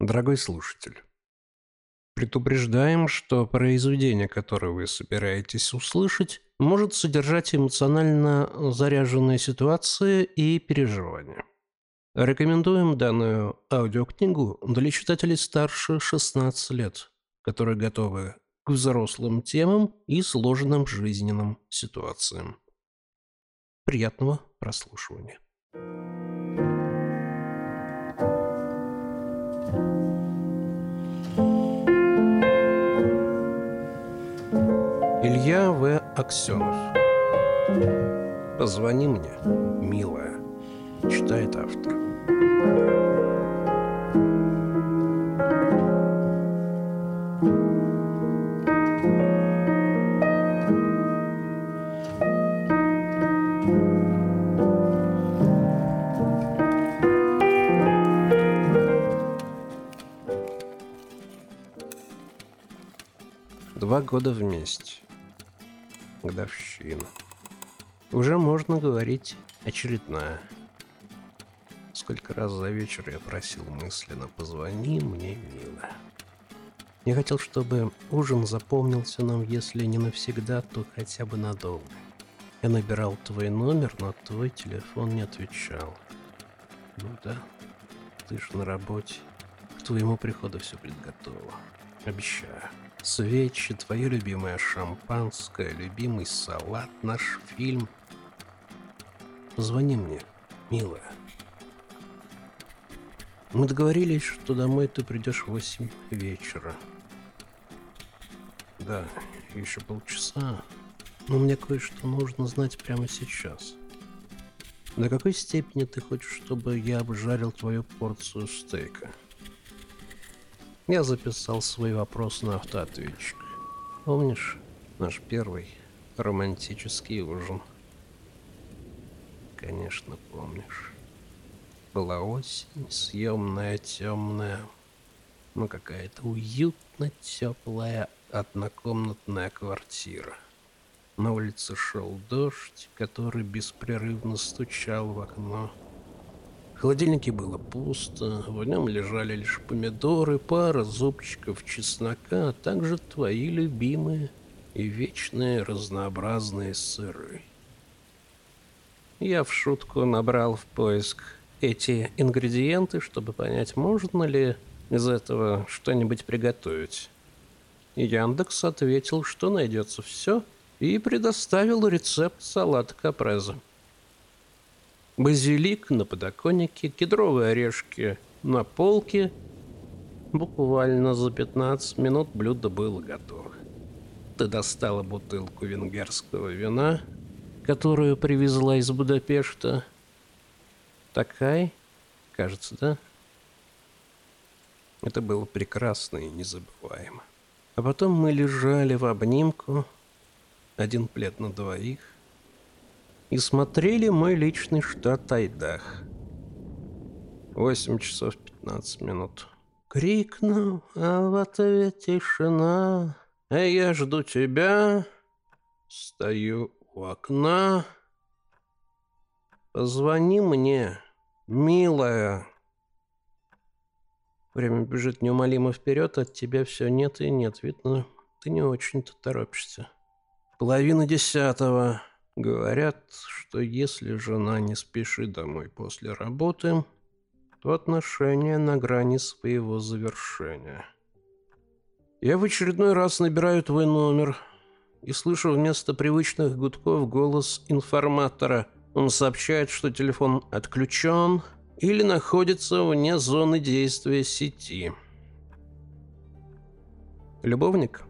Дорогой слушатель, предупреждаем, что произведение, которое вы собираетесь услышать, может содержать эмоционально заряженные ситуации и переживания. Рекомендуем данную аудиокнигу для читателей старше 16 лет, которые готовы к взрослым темам и сложным жизненным ситуациям. Приятного прослушивания. Илья В. Аксенов. Позвони мне, милая, читает автор. Два года вместе. Годовщина. Уже можно говорить очередная. Сколько раз за вечер я просил мысленно «позвони мне, милая». Я хотел, чтобы ужин запомнился нам, если не навсегда, то хотя бы надолго. Я набирал твой номер, но твой телефон не отвечал. Ну да, ты же на работе. К твоему приходу все будет. Обещаю. Свечи, твое любимое шампанское, любимый салат, наш фильм. Позвони мне, милая. Мы договорились, что домой ты придешь в восемь вечера. Да, еще полчаса. Но мне кое-что нужно знать прямо сейчас. До какой степени ты хочешь, чтобы я обжарил твою порцию стейка? Я записал свой вопрос на автоответчик. Помнишь наш первый романтический ужин? Конечно, помнишь. Была осень, съемная, темная, но какая-то уютно теплая однокомнатная квартира. На улице шел дождь, который беспрерывно стучал в окно. Холодильнике было пусто, в нем лежали лишь помидоры, пара зубчиков чеснока, а также твои любимые и вечные разнообразные сыры. Я в шутку набрал в поиск эти ингредиенты, чтобы понять, можно ли из этого что-нибудь приготовить. Яндекс ответил, что найдется все, и предоставил рецепт салата капреза базилик на подоконнике, кедровые орешки на полке. Буквально за 15 минут блюдо было готово. Ты достала бутылку венгерского вина, которую привезла из Будапешта. Такая, кажется, да? Это было прекрасно и незабываемо. А потом мы лежали в обнимку, один плед на двоих, и смотрели мой личный штат Айдах. Восемь часов пятнадцать минут. Крикну, а в ответ тишина. А я жду тебя, стою у окна. Позвони мне, милая. Время бежит неумолимо вперед, от тебя все нет и нет. Видно, ты не очень-то торопишься. Половина десятого. Говорят, что если жена не спешит домой после работы, то отношения на грани своего завершения. Я в очередной раз набираю твой номер и слышу вместо привычных гудков голос информатора. Он сообщает, что телефон отключен или находится вне зоны действия сети. Любовник?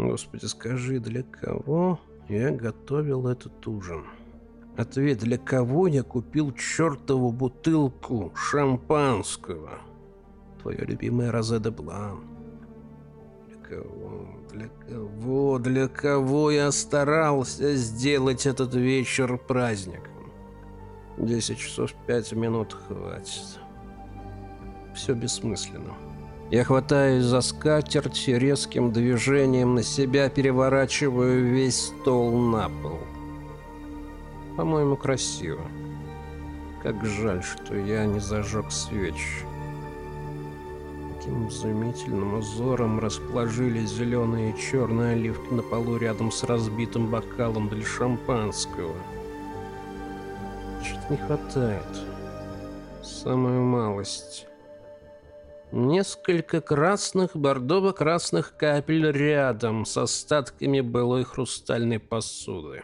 Господи, скажи, для кого я готовил этот ужин? Ответ, для кого я купил чертову бутылку шампанского? Твое любимое Розе де Блан. Для кого, для кого, для кого я старался сделать этот вечер праздником? Десять часов пять минут хватит. Все бессмысленно. Я хватаюсь за скатерть резким движением на себя переворачиваю весь стол на пол. По-моему, красиво. Как жаль, что я не зажег свеч. Каким изумительным узором расположились зеленые и черные оливки на полу рядом с разбитым бокалом для шампанского. Чуть не хватает. Самую малость. Несколько красных, бордово-красных капель рядом с остатками былой хрустальной посуды.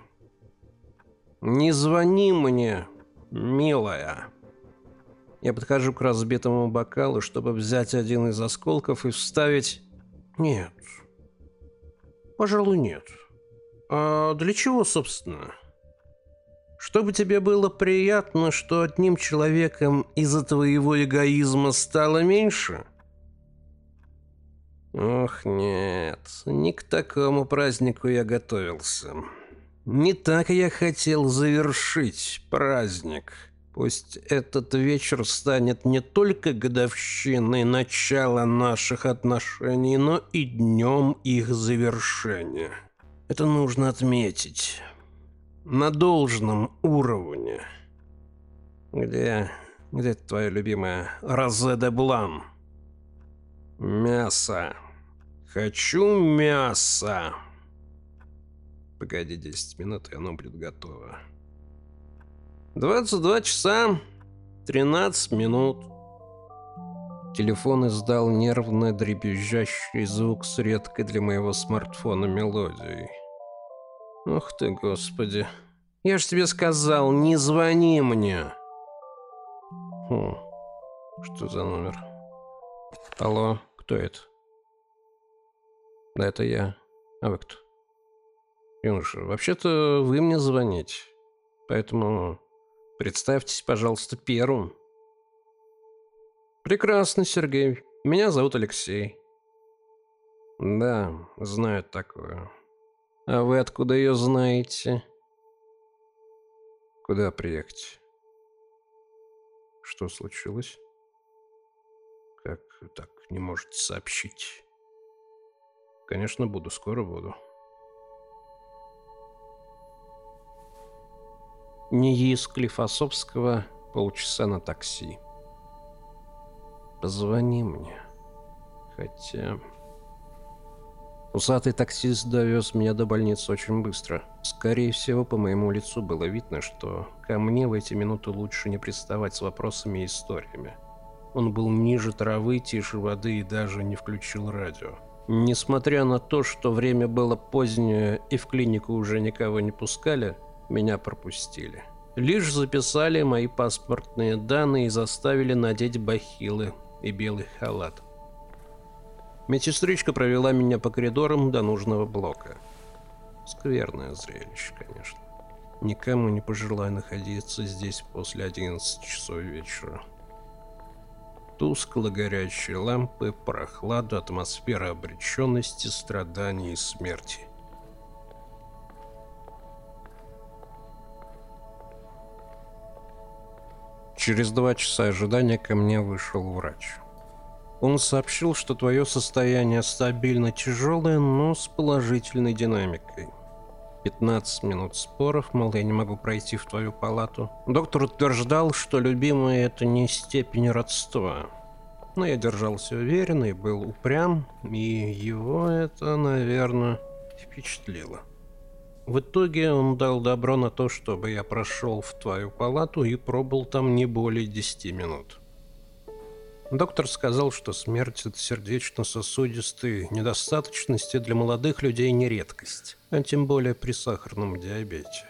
«Не звони мне, милая!» Я подхожу к разбитому бокалу, чтобы взять один из осколков и вставить... Нет. Пожалуй, нет. А для чего, собственно? Чтобы тебе было приятно, что одним человеком из-за твоего эгоизма стало меньше? Ох, нет, не к такому празднику я готовился. Не так я хотел завершить праздник. Пусть этот вечер станет не только годовщиной начала наших отношений, но и днем их завершения. Это нужно отметить на должном уровне. Где... где твоя любимая Розе де Блан? Мясо. Хочу мясо. Погоди 10 минут, и оно будет готово. 22 часа 13 минут. Телефон издал нервно дребезжащий звук с редкой для моего смартфона мелодией. Ох ты, господи. Я ж тебе сказал, не звони мне. Хм, что за номер? Алло, кто это? Да, это я. А вы кто? Юноша, вообще-то вы мне звоните. Поэтому представьтесь, пожалуйста, первым. Прекрасно, Сергей. Меня зовут Алексей. Да, знаю такое. А вы откуда ее знаете? Куда приехать? Что случилось? Как так не можете сообщить? Конечно, буду, скоро буду. НИИ Склифосовского полчаса на такси. Позвони мне. Хотя... Усатый таксист довез меня до больницы очень быстро. Скорее всего, по моему лицу было видно, что ко мне в эти минуты лучше не приставать с вопросами и историями. Он был ниже травы, тише воды и даже не включил радио. Несмотря на то, что время было позднее и в клинику уже никого не пускали, меня пропустили. Лишь записали мои паспортные данные и заставили надеть бахилы и белый халат. Медсестричка провела меня по коридорам до нужного блока. Скверное зрелище, конечно. Никому не пожелаю находиться здесь после 11 часов вечера. Тускло горящие лампы, прохлада, атмосфера обреченности, страданий и смерти. Через два часа ожидания ко мне вышел врач. Он сообщил, что твое состояние стабильно тяжелое, но с положительной динамикой. 15 минут споров, мол, я не могу пройти в твою палату. Доктор утверждал, что любимое это не степень родства. Но я держался уверенно и был упрям, и его это, наверное, впечатлило. В итоге он дал добро на то, чтобы я прошел в твою палату и пробыл там не более 10 минут. Доктор сказал, что смерть от сердечно-сосудистой недостаточности для молодых людей не редкость, а тем более при сахарном диабете.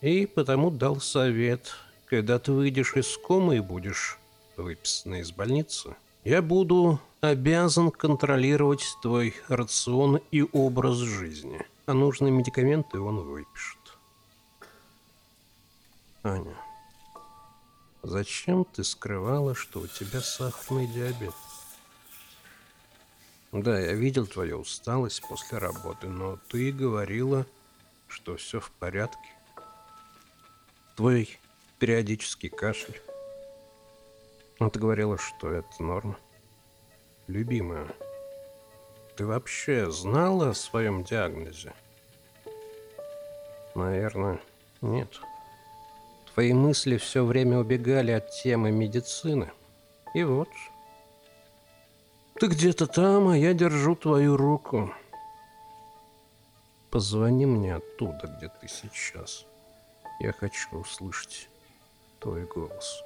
И потому дал совет, когда ты выйдешь из комы и будешь выписан из больницы, я буду обязан контролировать твой рацион и образ жизни, а нужные медикаменты он выпишет. Аня. Зачем ты скрывала, что у тебя сахарный диабет? Да, я видел твою усталость после работы, но ты говорила, что все в порядке. Твой периодический кашель. Ты говорила, что это норма. Любимая, ты вообще знала о своем диагнозе? Наверное, нет. Твои мысли все время убегали от темы медицины. И вот, ты где-то там, а я держу твою руку. Позвони мне оттуда, где ты сейчас. Я хочу услышать твой голос.